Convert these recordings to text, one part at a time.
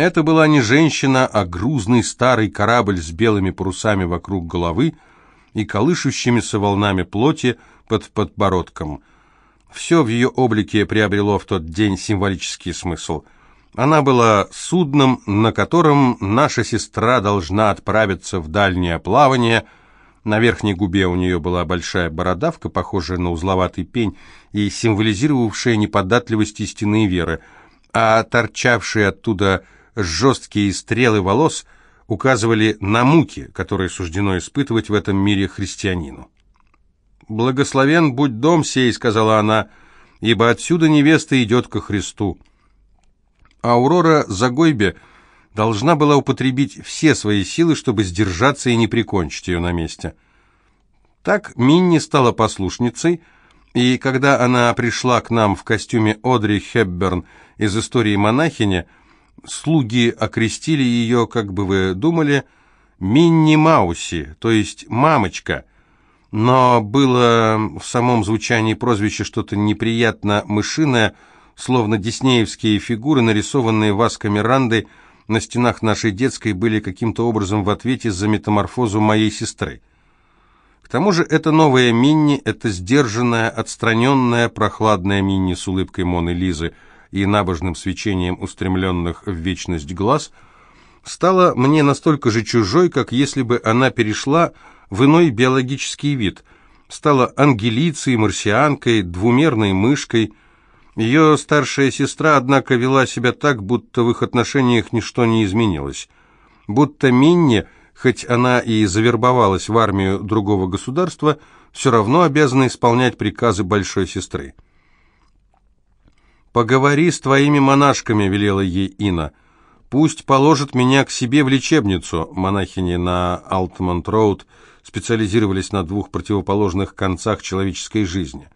Это была не женщина, а грузный старый корабль с белыми парусами вокруг головы и колышущимися волнами плоти под подбородком. Все в ее облике приобрело в тот день символический смысл. Она была судном, на котором наша сестра должна отправиться в дальнее плавание. На верхней губе у нее была большая бородавка, похожая на узловатый пень и символизировавшая неподатливость истинной веры, а торчавшие оттуда жесткие стрелы волос указывали на муки, которые суждено испытывать в этом мире христианину. «Благословен будь дом сей», — сказала она, — «ибо отсюда невеста идет ко Христу». Аурора Загойбе должна была употребить все свои силы, чтобы сдержаться и не прикончить ее на месте. Так Минни стала послушницей, и когда она пришла к нам в костюме Одри Хепберн из истории монахини, слуги окрестили ее, как бы вы думали, Минни Мауси, то есть «мамочка», но было в самом звучании прозвища что-то неприятно мышиное, словно диснеевские фигуры, нарисованные Ваской Мирандой на стенах нашей детской, были каким-то образом в ответе за метаморфозу моей сестры. К тому же это новая Минни, это сдержанная, отстраненная, прохладная Минни с улыбкой Моны Лизы и набожным свечением устремленных в вечность глаз, стала мне настолько же чужой, как если бы она перешла в иной биологический вид, стала ангелицей, марсианкой, двумерной мышкой. Ее старшая сестра, однако, вела себя так, будто в их отношениях ничто не изменилось. Будто Минни, хоть она и завербовалась в армию другого государства, все равно обязана исполнять приказы большой сестры. «Поговори с твоими монашками», — велела ей Ина. «Пусть положат меня к себе в лечебницу», — монахини на Алтмонт-Роуд — специализировались на двух противоположных концах человеческой жизни,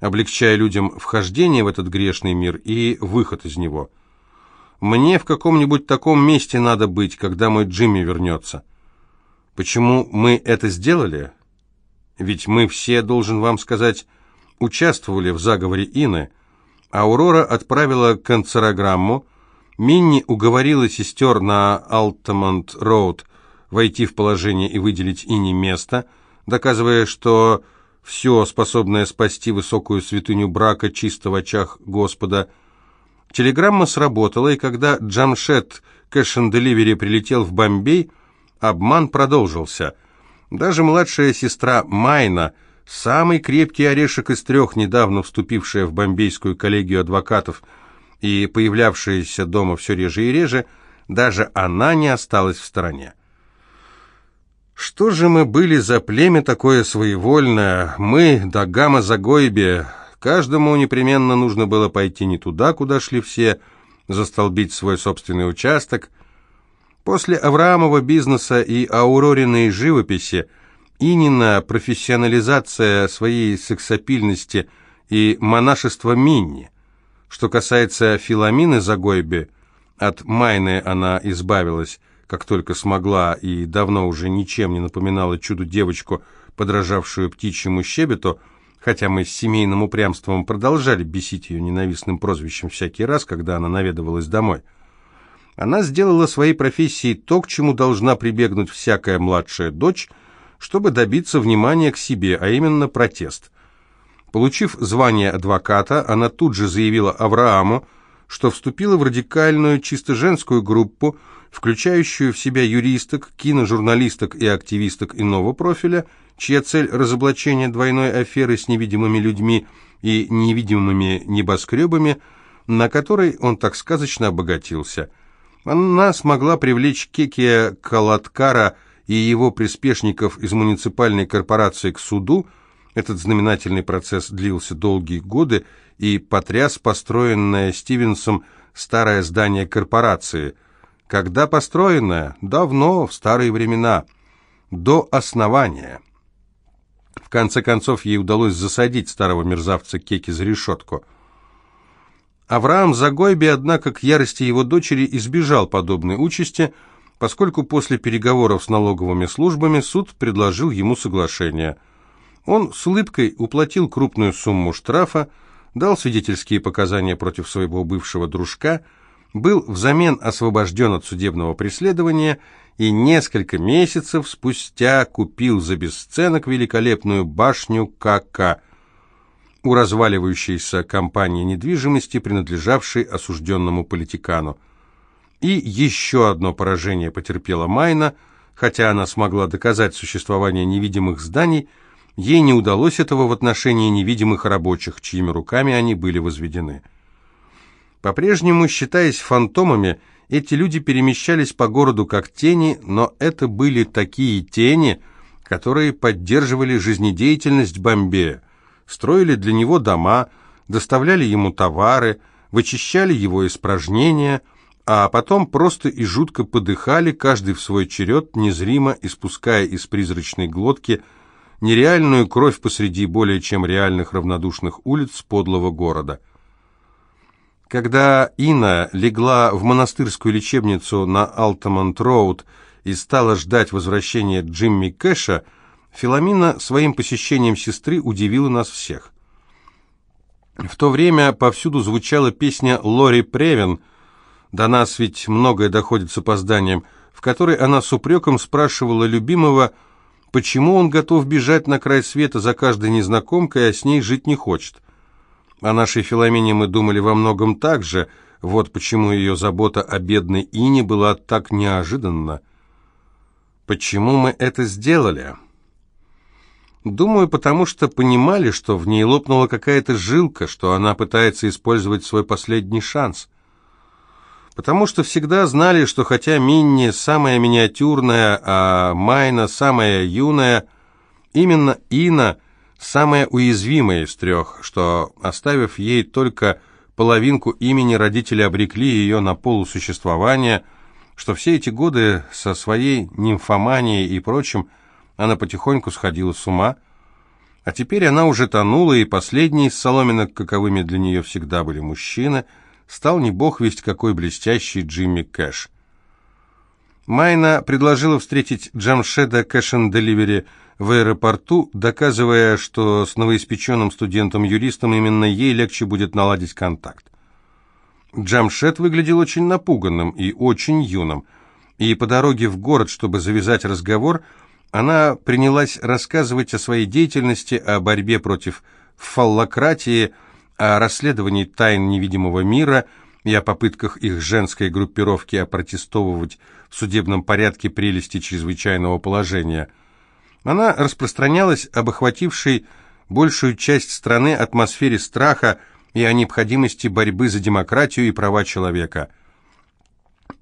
облегчая людям вхождение в этот грешный мир и выход из него. Мне в каком-нибудь таком месте надо быть, когда мой Джимми вернется. Почему мы это сделали? Ведь мы все, должен вам сказать, участвовали в заговоре Ины. Аурора отправила канцерограмму, Минни уговорила сестер на Алтамонт-Роуд войти в положение и выделить ини место, доказывая, что все, способное спасти высокую святыню брака, чисто в очах Господа. Телеграмма сработала, и когда Джамшет Кэш Деливери прилетел в Бомбей, обман продолжился. Даже младшая сестра Майна, самый крепкий орешек из трех, недавно вступившая в бомбейскую коллегию адвокатов и появлявшаяся дома все реже и реже, даже она не осталась в стороне. Что же мы были за племя такое своевольное? Мы, Дагама Загойбе, каждому непременно нужно было пойти не туда, куда шли все, застолбить свой собственный участок. После Авраамова бизнеса и Аурориной живописи Инина профессионализация своей сексапильности и монашество Минни. Что касается Филамины Загойбе, от Майны она избавилась, как только смогла, и давно уже ничем не напоминала чудо-девочку, подражавшую птичьему щебету, хотя мы с семейным упрямством продолжали бесить ее ненавистным прозвищем всякий раз, когда она наведывалась домой. Она сделала своей профессией то, к чему должна прибегнуть всякая младшая дочь, чтобы добиться внимания к себе, а именно протест. Получив звание адвоката, она тут же заявила Аврааму, что вступила в радикальную, чисто женскую группу, включающую в себя юристок, киножурналисток и активисток иного профиля, чья цель – разоблачение двойной аферы с невидимыми людьми и невидимыми небоскребами, на которой он так сказочно обогатился. Она смогла привлечь Кекия Калаткара и его приспешников из муниципальной корпорации к суду. Этот знаменательный процесс длился долгие годы и потряс построенное Стивенсом старое здание корпорации – когда построенная? Давно, в старые времена. До основания. В конце концов, ей удалось засадить старого мерзавца Кеки за решетку. Авраам Загойби, однако, к ярости его дочери избежал подобной участи, поскольку после переговоров с налоговыми службами суд предложил ему соглашение. Он с улыбкой уплатил крупную сумму штрафа, дал свидетельские показания против своего бывшего дружка – был взамен освобожден от судебного преследования и несколько месяцев спустя купил за бесценок великолепную башню КК у разваливающейся компании недвижимости, принадлежавшей осужденному политикану. И еще одно поражение потерпела Майна, хотя она смогла доказать существование невидимых зданий, ей не удалось этого в отношении невидимых рабочих, чьими руками они были возведены. По-прежнему, считаясь фантомами, эти люди перемещались по городу как тени, но это были такие тени, которые поддерживали жизнедеятельность Бомбея, строили для него дома, доставляли ему товары, вычищали его испражнения, а потом просто и жутко подыхали, каждый в свой черед, незримо испуская из призрачной глотки нереальную кровь посреди более чем реальных равнодушных улиц подлого города – когда Ина легла в монастырскую лечебницу на Алтамонт-Роуд и стала ждать возвращения Джимми Кэша, Филамина своим посещением сестры удивила нас всех. В то время повсюду звучала песня Лори Превен, до нас ведь многое доходит с опозданием, в которой она с упреком спрашивала любимого, почему он готов бежать на край света за каждой незнакомкой, а с ней жить не хочет. О нашей Филомене мы думали во многом так же, вот почему ее забота о бедной Ине была так неожиданна. Почему мы это сделали? Думаю, потому что понимали, что в ней лопнула какая-то жилка, что она пытается использовать свой последний шанс. Потому что всегда знали, что хотя Минни самая миниатюрная, а Майна самая юная, именно Ина – самая уязвимая из трех, что, оставив ей только половинку имени, родители обрекли ее на полусуществование, что все эти годы со своей нимфоманией и прочим она потихоньку сходила с ума, а теперь она уже тонула, и последний из соломинок, каковыми для нее всегда были мужчины, стал не бог весть какой блестящий Джимми Кэш. Майна предложила встретить Джамшеда Кэш-н-Деливери в аэропорту, доказывая, что с новоиспеченным студентом-юристом именно ей легче будет наладить контакт. Джамшед выглядел очень напуганным и очень юным, и по дороге в город, чтобы завязать разговор, она принялась рассказывать о своей деятельности, о борьбе против фаллократии, о расследовании тайн невидимого мира и о попытках их женской группировки опротестовывать в судебном порядке прелести чрезвычайного положения – она распространялась об охватившей большую часть страны атмосфере страха и о необходимости борьбы за демократию и права человека.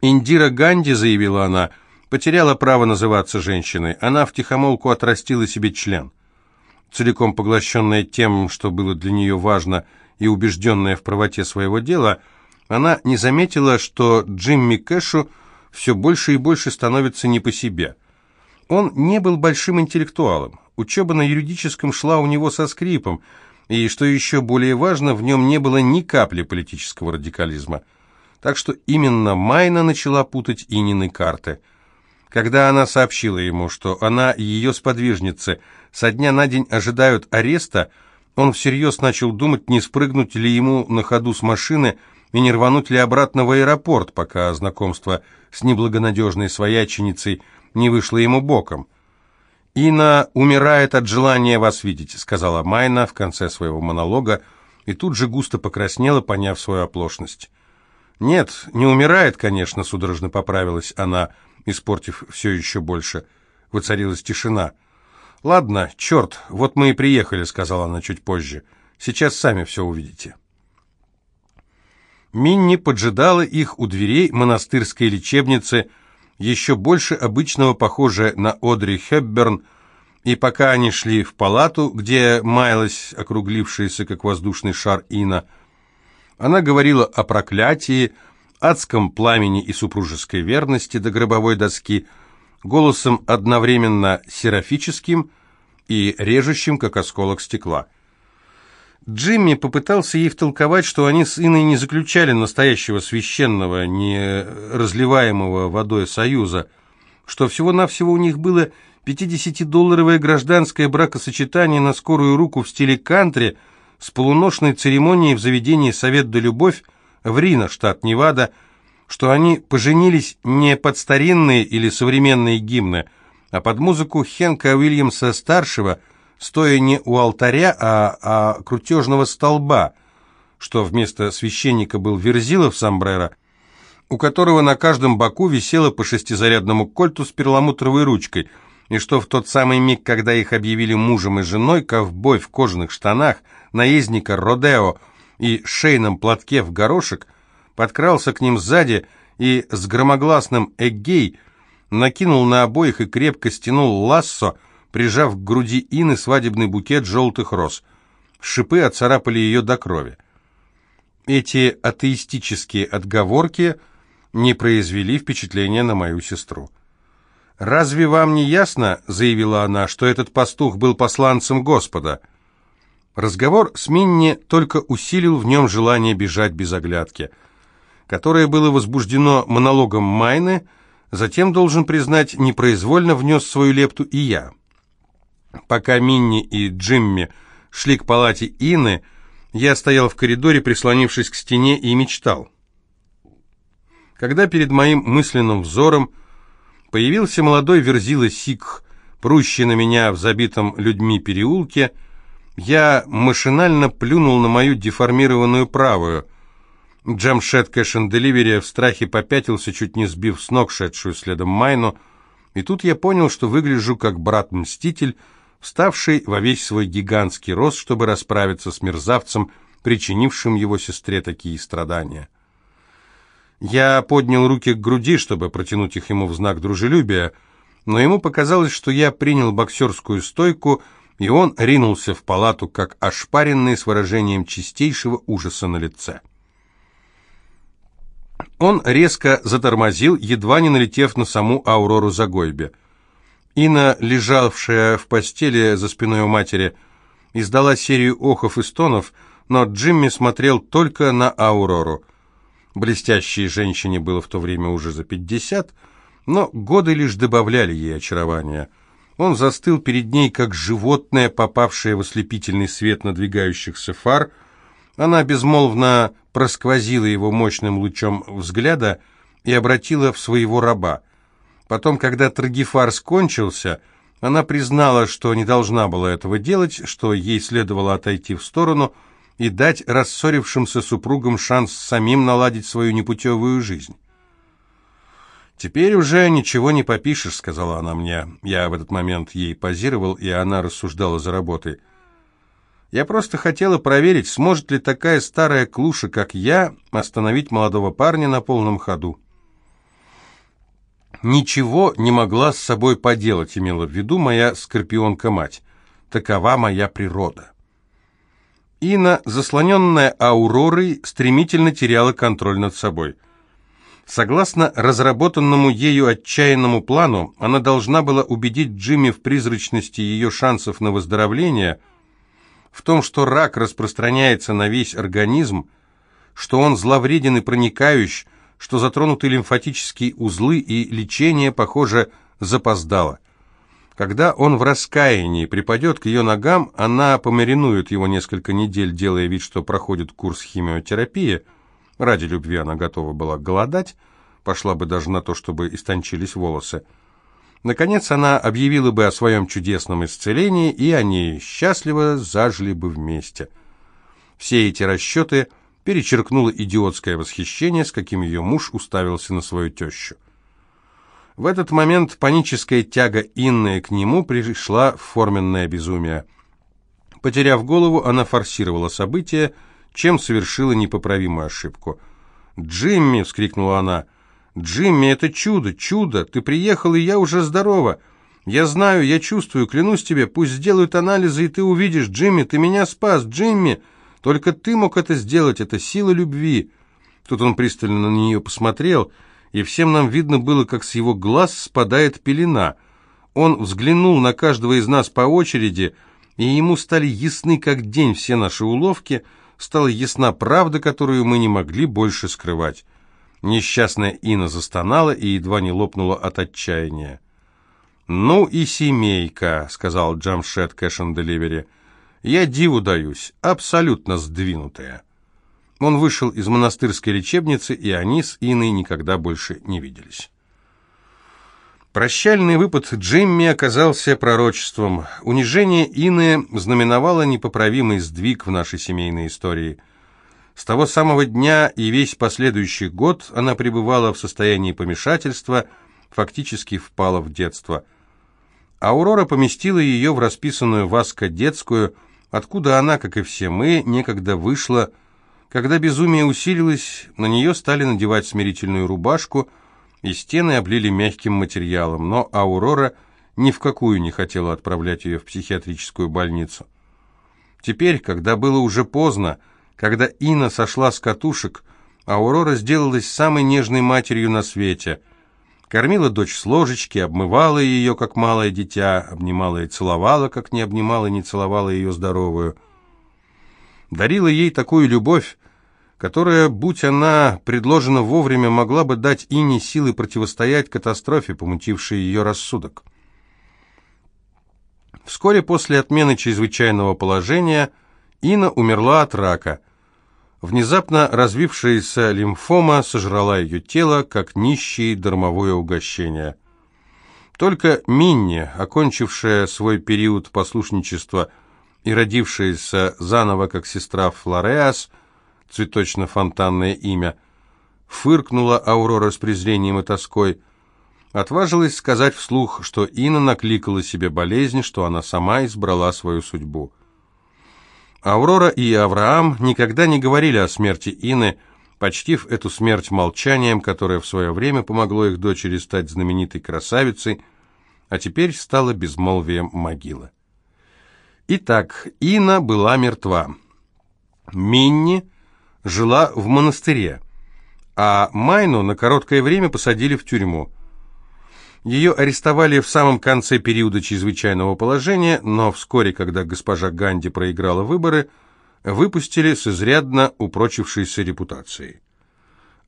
«Индира Ганди», — заявила она, — потеряла право называться женщиной. Она втихомолку отрастила себе член. Целиком поглощенная тем, что было для нее важно, и убежденная в правоте своего дела, она не заметила, что Джимми Кэшу все больше и больше становится не по себе — он не был большим интеллектуалом. Учеба на юридическом шла у него со скрипом, и, что еще более важно, в нем не было ни капли политического радикализма. Так что именно Майна начала путать Инины карты. Когда она сообщила ему, что она ее сподвижницы со дня на день ожидают ареста, он всерьез начал думать, не спрыгнуть ли ему на ходу с машины и не рвануть ли обратно в аэропорт, пока знакомство с неблагонадежной свояченицей – не вышло ему боком. «Ина умирает от желания вас видеть», — сказала Майна в конце своего монолога, и тут же густо покраснела, поняв свою оплошность. «Нет, не умирает, конечно», — судорожно поправилась она, испортив все еще больше. Воцарилась тишина. «Ладно, черт, вот мы и приехали», — сказала она чуть позже. «Сейчас сами все увидите». Минни поджидала их у дверей монастырской лечебницы, еще больше обычного похожая на Одри Хепберн, и пока они шли в палату, где маялась округлившаяся, как воздушный шар Ина, она говорила о проклятии, адском пламени и супружеской верности до гробовой доски, голосом одновременно серафическим и режущим, как осколок стекла. Джимми попытался ей втолковать, что они с Иной не заключали настоящего священного, не разливаемого водой союза, что всего-навсего у них было 50-долларовое гражданское бракосочетание на скорую руку в стиле кантри с полуношной церемонией в заведении «Совет да любовь» в Рино, штат Невада, что они поженились не под старинные или современные гимны, а под музыку Хенка Уильямса-старшего, стоя не у алтаря, а, а крутежного столба, что вместо священника был Верзилов сомбреро, у которого на каждом боку висело по шестизарядному кольту с перламутровой ручкой, и что в тот самый миг, когда их объявили мужем и женой, ковбой в кожаных штанах, наездника Родео и шейном платке в горошек – подкрался к ним сзади и с громогласным «эгей» накинул на обоих и крепко стянул лассо, прижав к груди Ины свадебный букет желтых роз. Шипы оцарапали ее до крови. Эти атеистические отговорки не произвели впечатления на мою сестру. «Разве вам не ясно, — заявила она, — что этот пастух был посланцем Господа?» Разговор с Минни только усилил в нем желание бежать без оглядки — которое было возбуждено монологом Майны, затем, должен признать, непроизвольно внес свою лепту и я. Пока Минни и Джимми шли к палате Ины, я стоял в коридоре, прислонившись к стене, и мечтал. Когда перед моим мысленным взором появился молодой верзила Сикх, прущий на меня в забитом людьми переулке, я машинально плюнул на мою деформированную правую – Джамшет Кэш Деливери в страхе попятился, чуть не сбив с ног шедшую следом Майну, и тут я понял, что выгляжу как брат-мститель, вставший во весь свой гигантский рост, чтобы расправиться с мерзавцем, причинившим его сестре такие страдания. Я поднял руки к груди, чтобы протянуть их ему в знак дружелюбия, но ему показалось, что я принял боксерскую стойку, и он ринулся в палату, как ошпаренный с выражением чистейшего ужаса на лице. Он резко затормозил, едва не налетев на саму Аурору Загойбе. Ина, лежавшая в постели за спиной у матери, издала серию охов и стонов, но Джимми смотрел только на Аурору. Блестящей женщине было в то время уже за пятьдесят, но годы лишь добавляли ей очарования. Он застыл перед ней, как животное, попавшее в ослепительный свет надвигающихся фар — она безмолвно просквозила его мощным лучом взгляда и обратила в своего раба. Потом, когда Трагифар скончился, она признала, что не должна была этого делать, что ей следовало отойти в сторону и дать рассорившимся супругам шанс самим наладить свою непутевую жизнь. «Теперь уже ничего не попишешь», — сказала она мне. Я в этот момент ей позировал, и она рассуждала за работой. Я просто хотела проверить, сможет ли такая старая клуша, как я, остановить молодого парня на полном ходу. Ничего не могла с собой поделать, имела в виду моя скорпионка-мать. Такова моя природа. Ина, заслоненная ауророй, стремительно теряла контроль над собой. Согласно разработанному ею отчаянному плану, она должна была убедить Джимми в призрачности ее шансов на выздоровление – в том, что рак распространяется на весь организм, что он зловреден и проникающий, что затронуты лимфатические узлы и лечение, похоже, запоздало. Когда он в раскаянии припадет к ее ногам, она помаринует его несколько недель, делая вид, что проходит курс химиотерапии. Ради любви она готова была голодать, пошла бы даже на то, чтобы истончились волосы. Наконец она объявила бы о своем чудесном исцелении, и они счастливо зажили бы вместе. Все эти расчеты перечеркнуло идиотское восхищение, с каким ее муж уставился на свою тещу. В этот момент паническая тяга Инны к нему пришла в форменное безумие. Потеряв голову, она форсировала события, чем совершила непоправимую ошибку. «Джимми!» — вскрикнула она — «Джимми, это чудо, чудо! Ты приехал, и я уже здорова! Я знаю, я чувствую, клянусь тебе, пусть сделают анализы, и ты увидишь, Джимми, ты меня спас, Джимми! Только ты мог это сделать, это сила любви!» Тут он пристально на нее посмотрел, и всем нам видно было, как с его глаз спадает пелена. Он взглянул на каждого из нас по очереди, и ему стали ясны, как день, все наши уловки, стала ясна правда, которую мы не могли больше скрывать. Несчастная Ина застонала и едва не лопнула от отчаяния. «Ну и семейка», — сказал Джамшет Кэш Деливери. «Я диву даюсь, абсолютно сдвинутая». Он вышел из монастырской лечебницы, и они с Иной никогда больше не виделись. Прощальный выпад Джимми оказался пророчеством. Унижение Ины знаменовало непоправимый сдвиг в нашей семейной истории. С того самого дня и весь последующий год она пребывала в состоянии помешательства, фактически впала в детство. Аурора поместила ее в расписанную Васко детскую, откуда она, как и все мы, некогда вышла. Когда безумие усилилось, на нее стали надевать смирительную рубашку – и стены облили мягким материалом, но Аурора ни в какую не хотела отправлять ее в психиатрическую больницу. Теперь, когда было уже поздно, когда Ина сошла с катушек, Аурора сделалась самой нежной матерью на свете. Кормила дочь с ложечки, обмывала ее, как малое дитя, обнимала и целовала, как не обнимала и не целовала ее здоровую. Дарила ей такую любовь, которая, будь она предложена вовремя, могла бы дать Ине силы противостоять катастрофе, помутившей ее рассудок. Вскоре после отмены чрезвычайного положения Ина умерла от рака. Внезапно развившаяся лимфома сожрала ее тело, как нищее дармовое угощение. Только Минни, окончившая свой период послушничества и родившаяся заново как сестра Флореас, цветочно-фонтанное имя. Фыркнула Аурора с презрением и тоской. Отважилась сказать вслух, что Инна накликала себе болезнь, что она сама избрала свою судьбу. Аурора и Авраам никогда не говорили о смерти Инны, почтив эту смерть молчанием, которое в свое время помогло их дочери стать знаменитой красавицей, а теперь стало безмолвием могилы. Итак, Инна была мертва. Минни жила в монастыре, а Майну на короткое время посадили в тюрьму. Ее арестовали в самом конце периода чрезвычайного положения, но вскоре, когда госпожа Ганди проиграла выборы, выпустили с изрядно упрочившейся репутацией.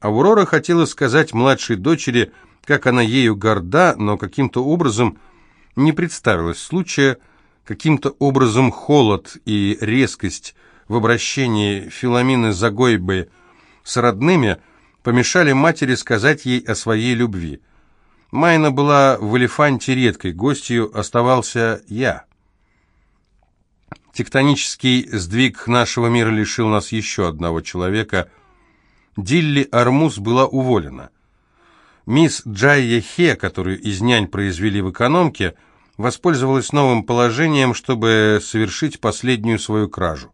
Аурора хотела сказать младшей дочери, как она ею горда, но каким-то образом не представилось случая, каким-то образом холод и резкость – в обращении Филомины Загойбы с родными помешали матери сказать ей о своей любви. Майна была в Элефанте редкой гостью, оставался я. Тектонический сдвиг нашего мира лишил нас еще одного человека. Дилли Армуз была уволена. Мисс Джайя Хе, которую из нянь произвели в экономке, воспользовалась новым положением, чтобы совершить последнюю свою кражу.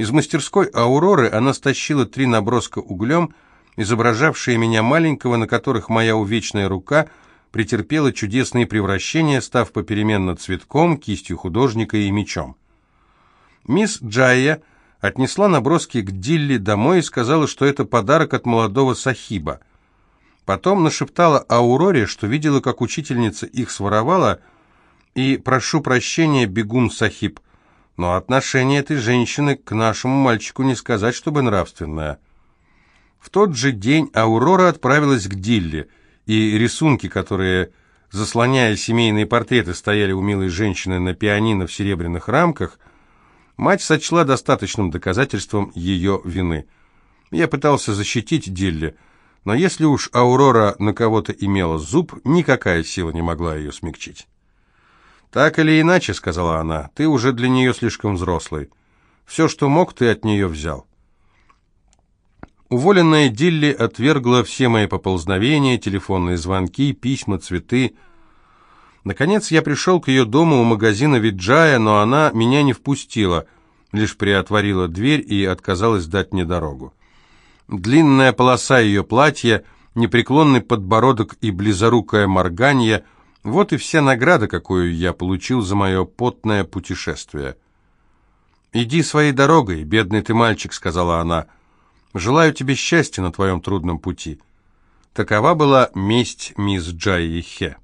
Из мастерской «Ауроры» она стащила три наброска углем, изображавшие меня маленького, на которых моя увечная рука претерпела чудесные превращения, став попеременно цветком, кистью художника и мечом. Мисс Джайя отнесла наброски к Дилли домой и сказала, что это подарок от молодого Сахиба. Потом нашептала Ауроре, что видела, как учительница их своровала, и «прошу прощения, бегун Сахиб», но отношение этой женщины к нашему мальчику не сказать, чтобы нравственное. В тот же день Аурора отправилась к Дилле, и рисунки, которые, заслоняя семейные портреты, стояли у милой женщины на пианино в серебряных рамках, мать сочла достаточным доказательством ее вины. Я пытался защитить Дилле, но если уж Аурора на кого-то имела зуб, никакая сила не могла ее смягчить. «Так или иначе», — сказала она, — «ты уже для нее слишком взрослый. Все, что мог, ты от нее взял». Уволенная Дилли отвергла все мои поползновения, телефонные звонки, письма, цветы. Наконец я пришел к ее дому у магазина Виджая, но она меня не впустила, лишь приотворила дверь и отказалась дать мне дорогу. Длинная полоса ее платья, непреклонный подбородок и близорукое морганье — вот и вся награда, какую я получил за мое потное путешествие. «Иди своей дорогой, бедный ты мальчик», — сказала она. «Желаю тебе счастья на твоем трудном пути». Такова была месть мисс Джайи Хе.